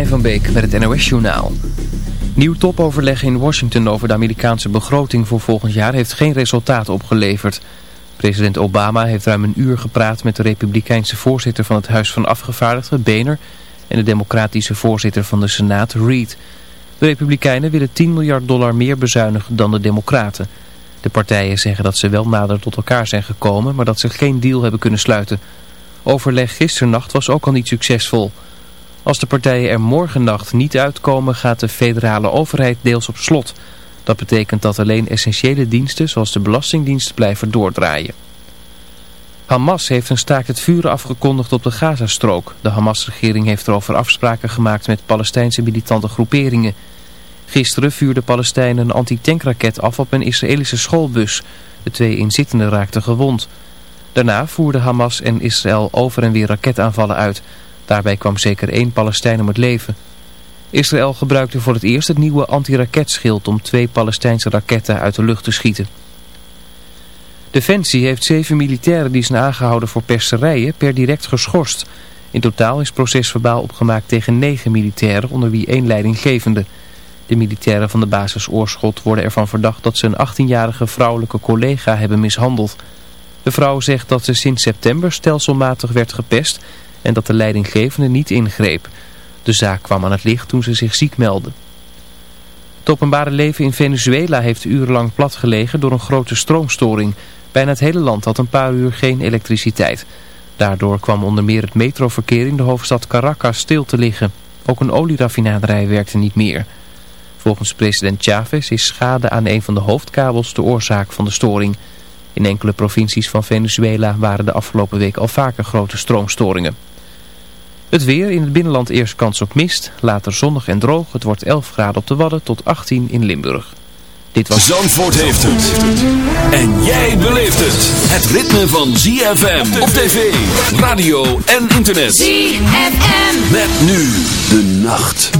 van Beek met het NOS-journaal. Nieuw topoverleg in Washington over de Amerikaanse begroting voor volgend jaar heeft geen resultaat opgeleverd. President Obama heeft ruim een uur gepraat met de republikeinse voorzitter van het Huis van Afgevaardigden, Boehner, en de democratische voorzitter van de Senaat, Reid. De republikeinen willen 10 miljard dollar meer bezuinigen dan de democraten. De partijen zeggen dat ze wel nader tot elkaar zijn gekomen, maar dat ze geen deal hebben kunnen sluiten. Overleg gisternacht was ook al niet succesvol. Als de partijen er morgennacht niet uitkomen gaat de federale overheid deels op slot. Dat betekent dat alleen essentiële diensten zoals de Belastingdienst blijven doordraaien. Hamas heeft een staakt het vuren afgekondigd op de Gazastrook. De Hamas-regering heeft erover afspraken gemaakt met Palestijnse militante groeperingen. Gisteren vuurden Palestijnen een antitankraket af op een Israëlische schoolbus. De twee inzittenden raakten gewond. Daarna voerden Hamas en Israël over en weer raketaanvallen uit... Daarbij kwam zeker één Palestijn om het leven. Israël gebruikte voor het eerst het nieuwe antiraketschild om twee Palestijnse raketten uit de lucht te schieten. Defensie heeft zeven militairen die zijn aangehouden voor perserijen per direct geschorst. In totaal is procesverbaal opgemaakt tegen negen militairen, onder wie één leidinggevende. De militairen van de basis Oorschot worden ervan verdacht dat ze een 18-jarige vrouwelijke collega hebben mishandeld. De vrouw zegt dat ze sinds september stelselmatig werd gepest en dat de leidinggevende niet ingreep. De zaak kwam aan het licht toen ze zich ziek meldde. Het openbare leven in Venezuela heeft urenlang platgelegen door een grote stroomstoring. Bijna het hele land had een paar uur geen elektriciteit. Daardoor kwam onder meer het metroverkeer in de hoofdstad Caracas stil te liggen. Ook een olieraffinaderij werkte niet meer. Volgens president Chavez is schade aan een van de hoofdkabels de oorzaak van de storing. In enkele provincies van Venezuela waren de afgelopen week al vaker grote stroomstoringen. Het weer in het binnenland eerst kans op mist, later zonnig en droog. Het wordt 11 graden op de Wadden tot 18 in Limburg. Dit was... Zandvoort heeft het. En jij beleeft het. Het ritme van ZFM op tv, radio en internet. ZFM. Met nu de nacht.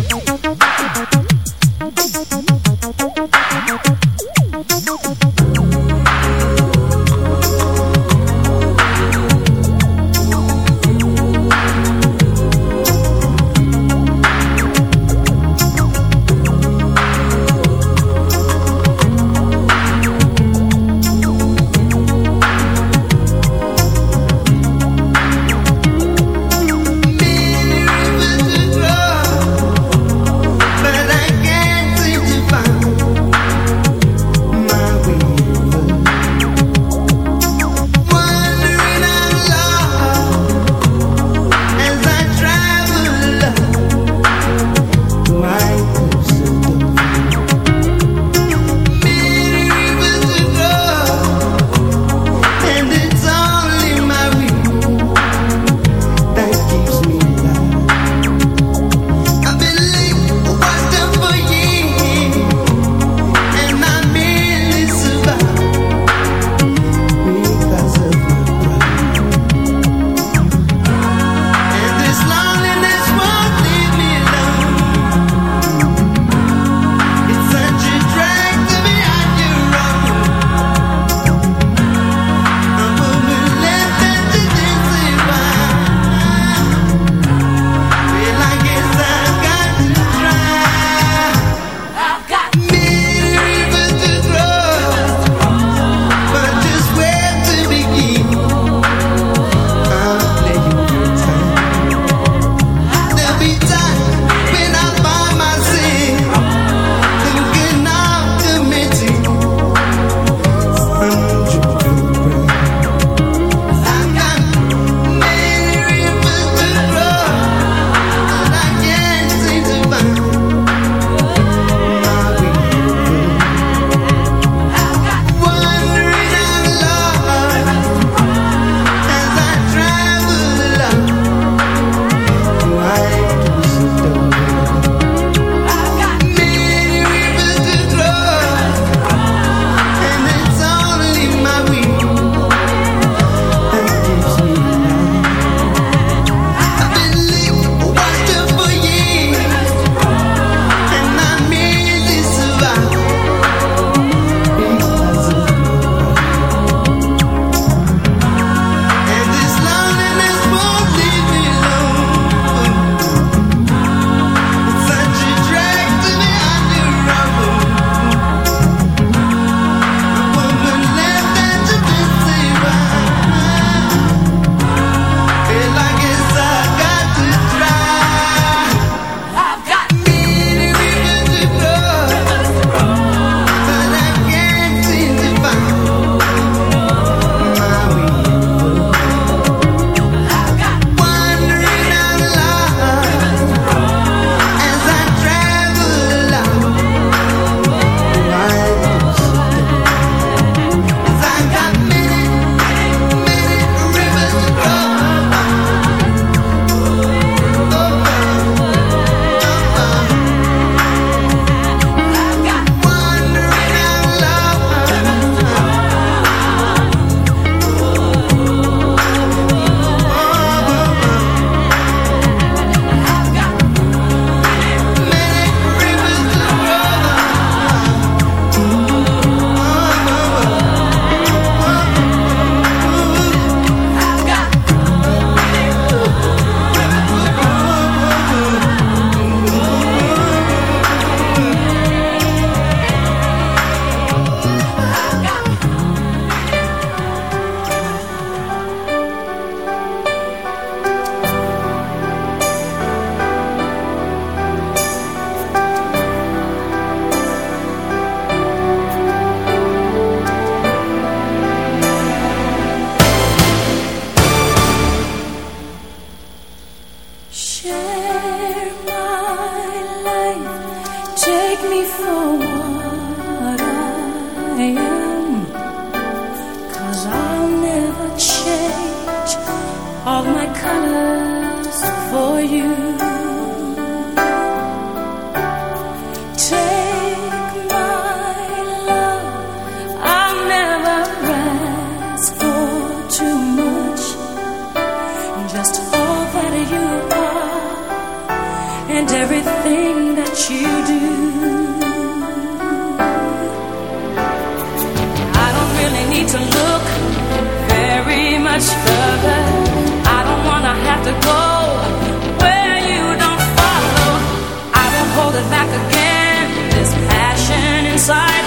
back again. This passion inside.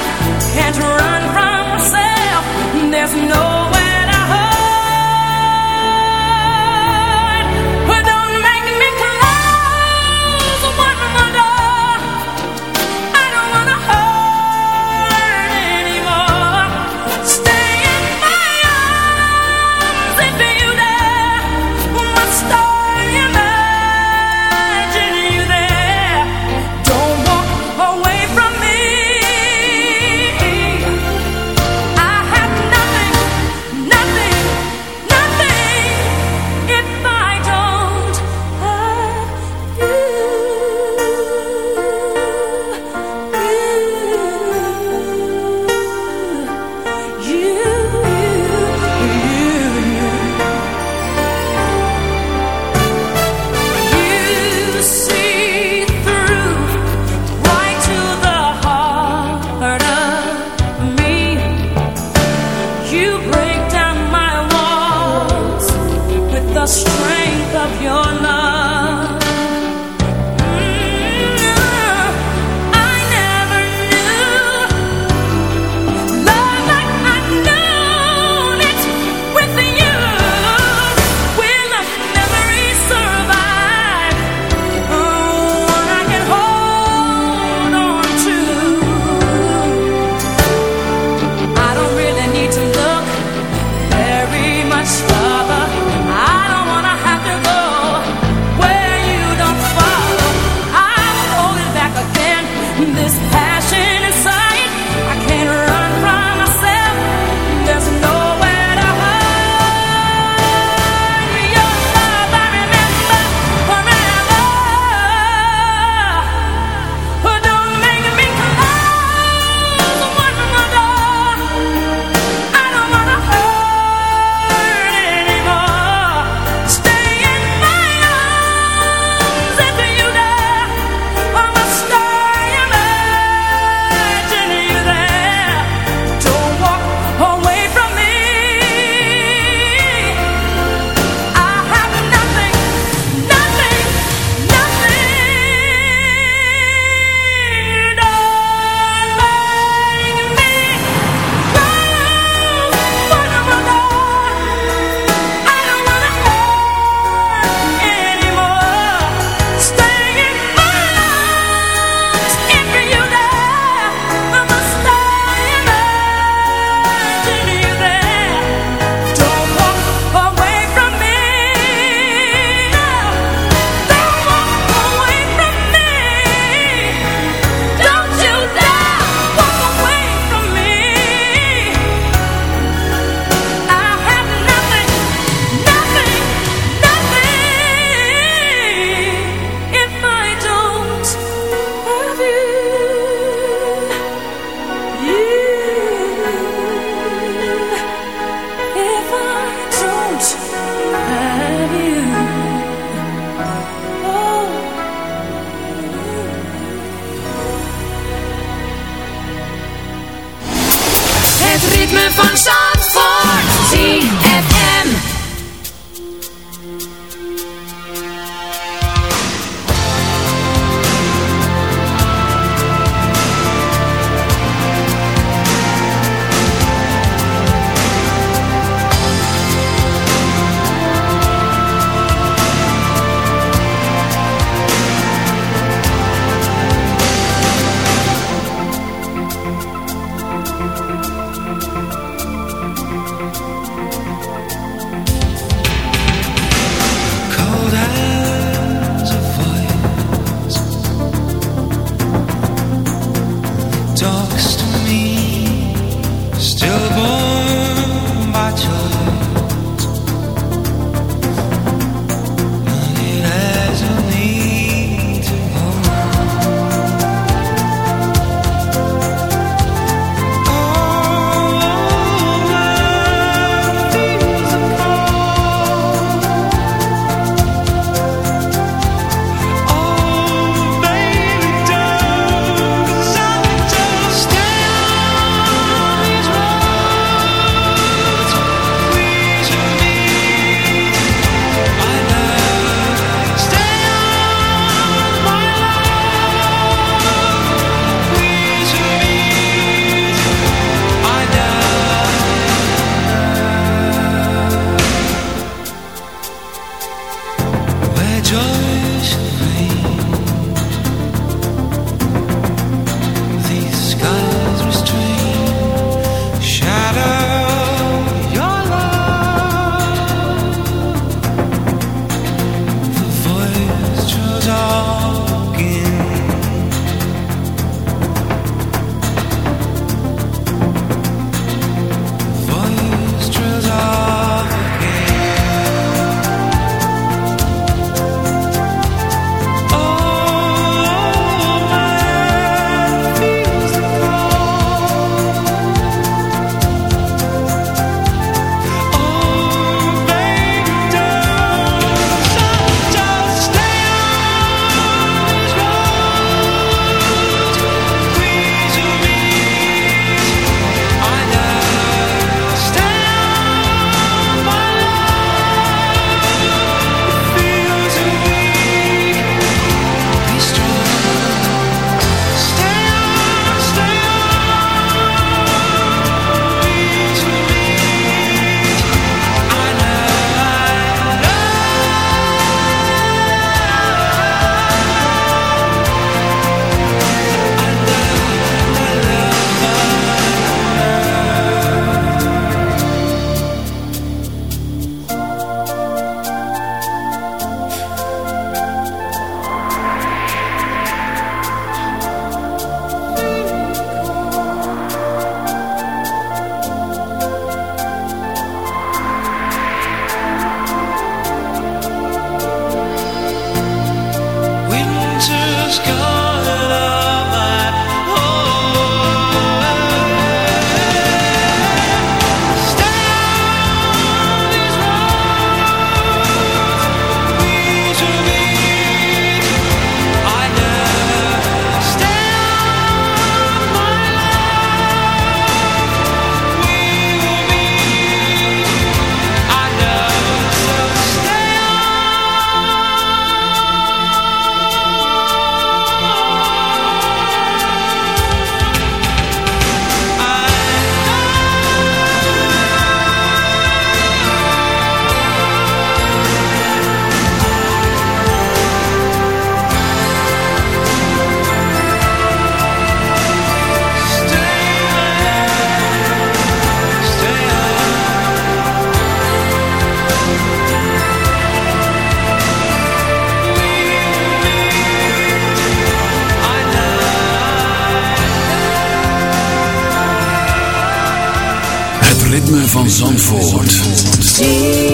van Zandvoort.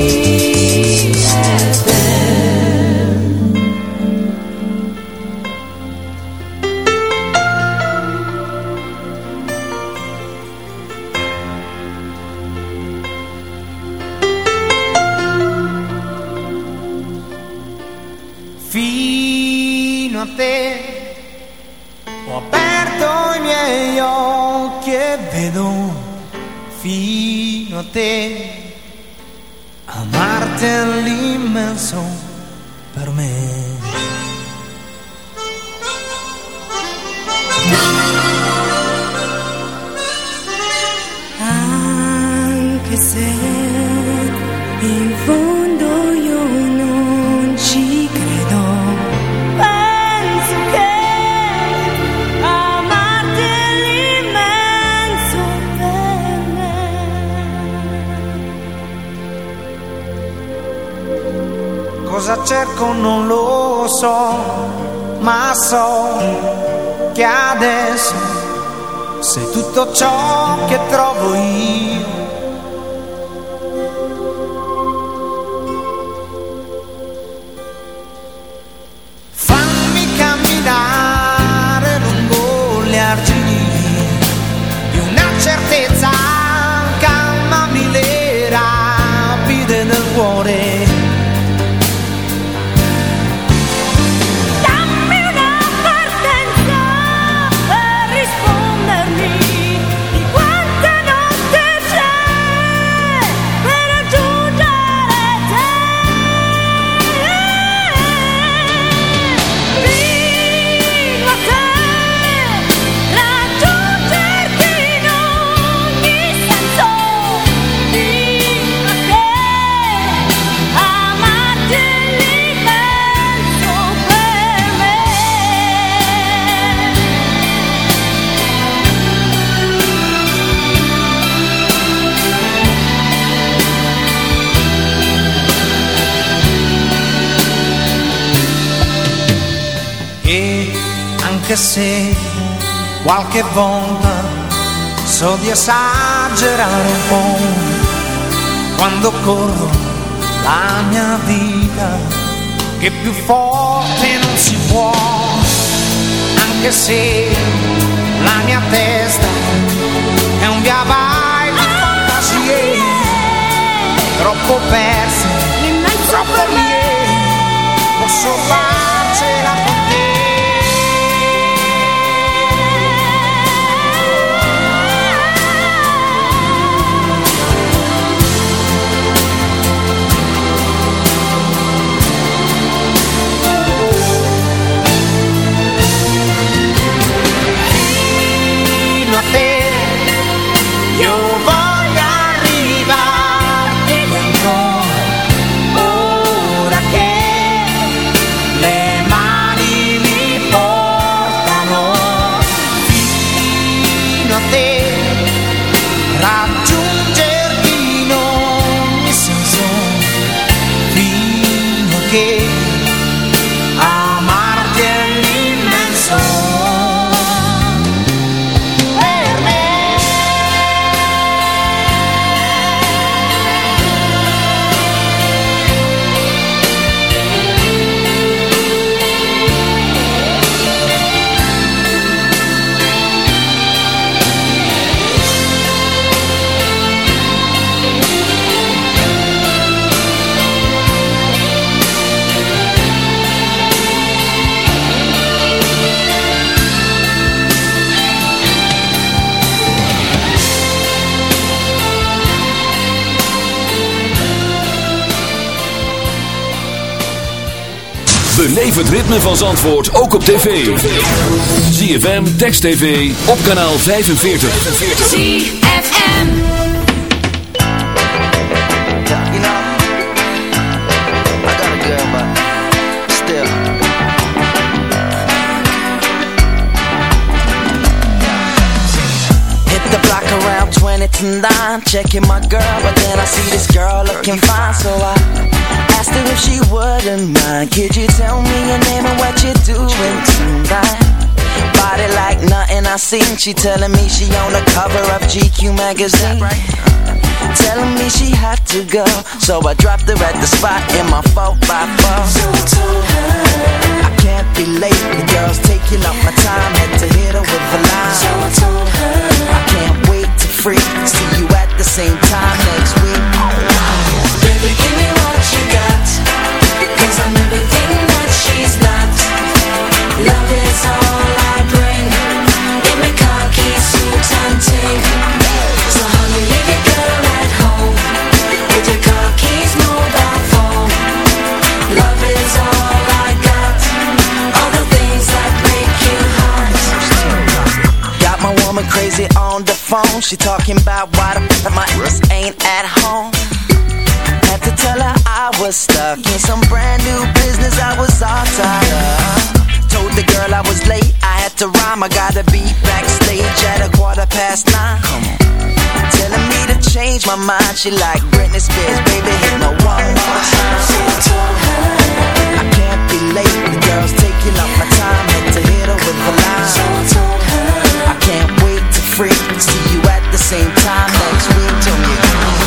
qualche volta so di esagerare un po' quando corro la mia vita che più forte non si può anche se van antwoord ook op tv. ZFM, Text TV, op kanaal 45. ZFM Hit the block around 20 to Checking my girl, but then I see this girl looking fine, so I sister if she wouldn't mind Could you tell me your name and what you're doing tonight? Body like nothing I seen. She telling me she on the cover of GQ magazine. Telling me she had to go. So I dropped her at the spot in my 4x4 So I told her I can't be late. The girl's taking up my time. Had to hit her with a line. So I told her I can't wait to freak See you at the same time next week. Phone She talking about why the f- my ass ain't at home. Had to tell her I was stuck in some brand new business I was all tied up Told the girl I was late I had to rhyme. I gotta be backstage at a quarter past nine. Come on. Telling me to change my mind. She like Britney Spears Baby hit me one more time I can't be late The girl's taking up my time. Had to hit her with a line I can't to See you at the same time next week. Tell me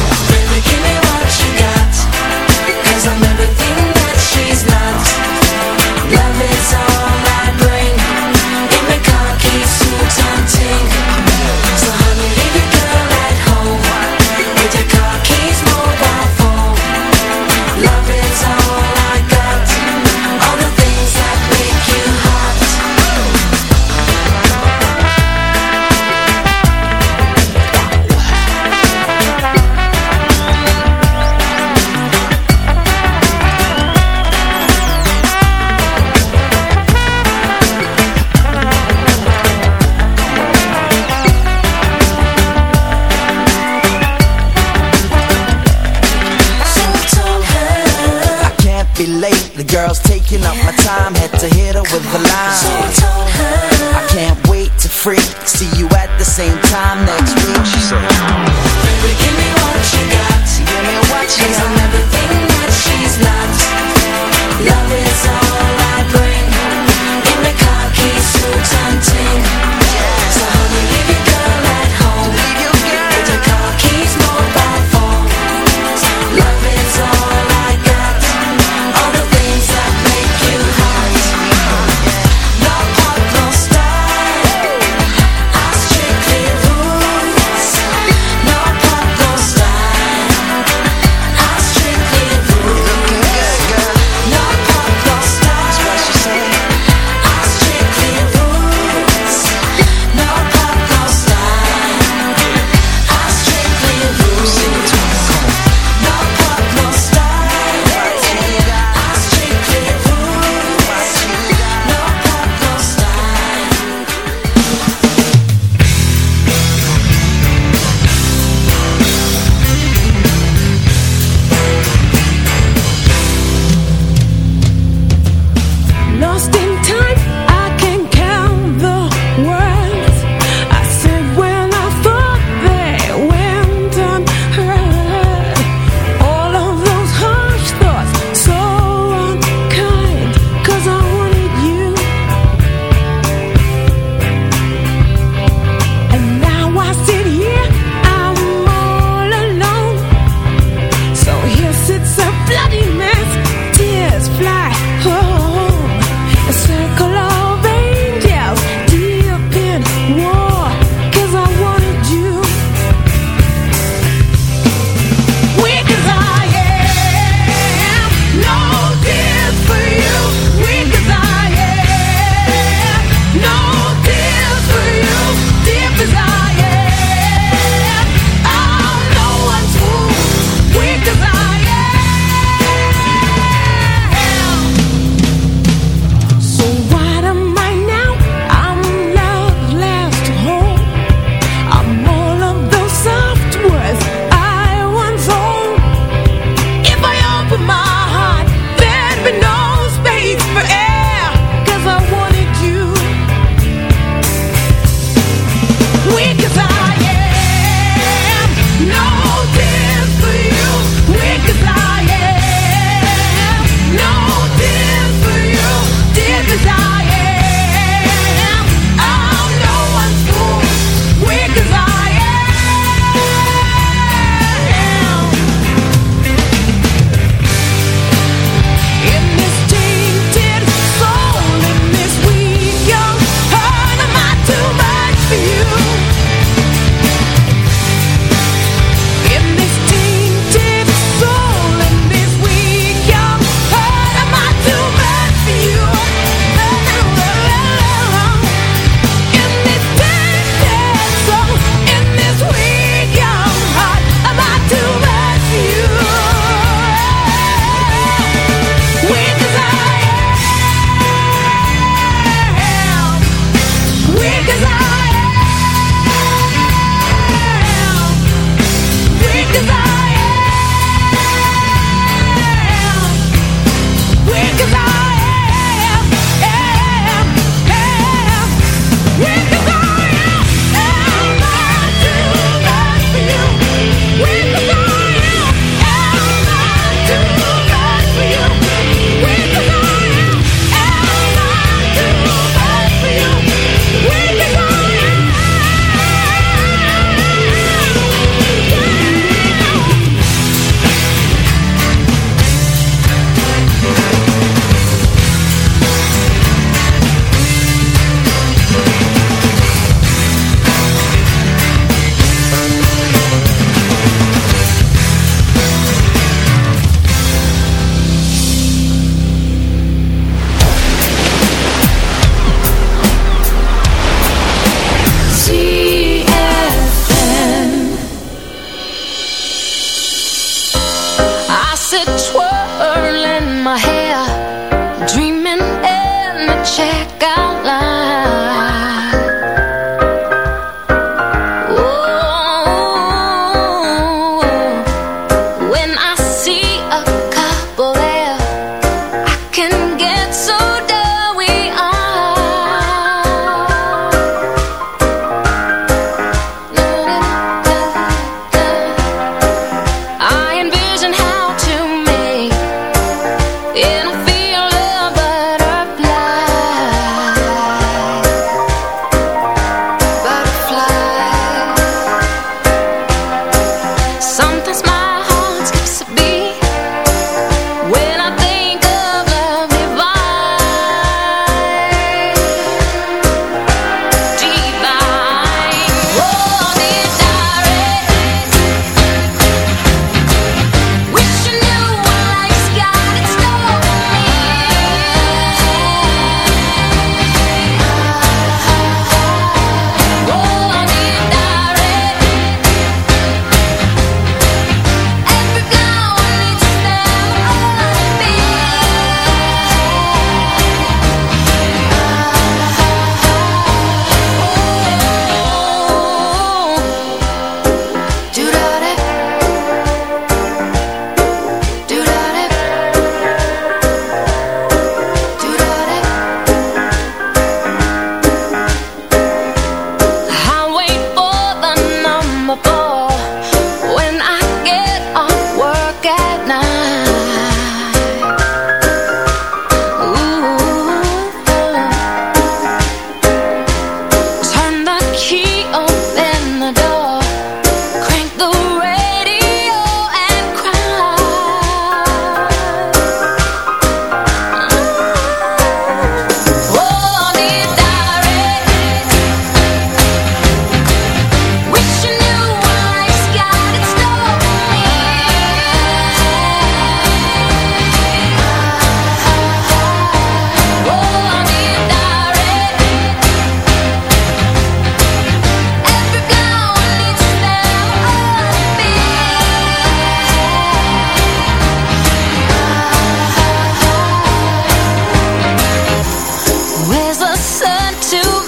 to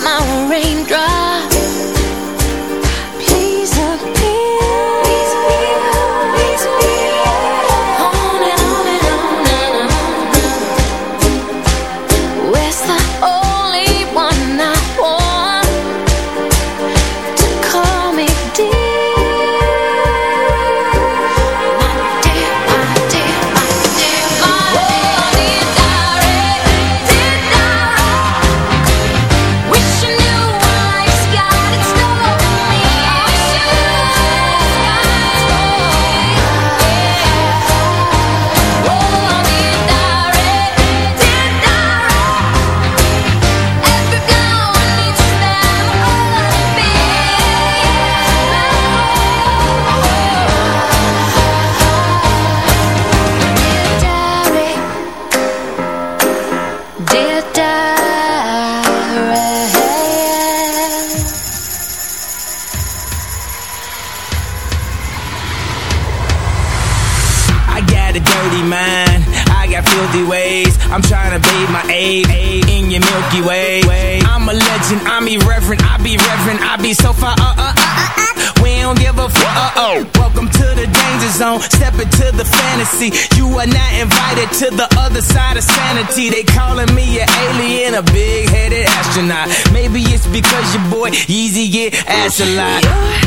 They calling me an alien, a big-headed astronaut. Maybe it's because your boy Yeezy get ass a lot.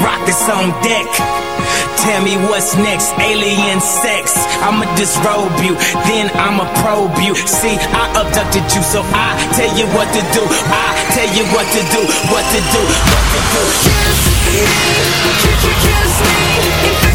rockets on deck. Tell me what's next, alien sex. I'ma disrobe you, then I'ma probe you. See, I abducted you, so I tell you what to do. I tell you what to do, what to do, what to do. Kiss, me. kiss me.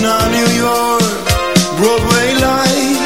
now New York, Broadway lights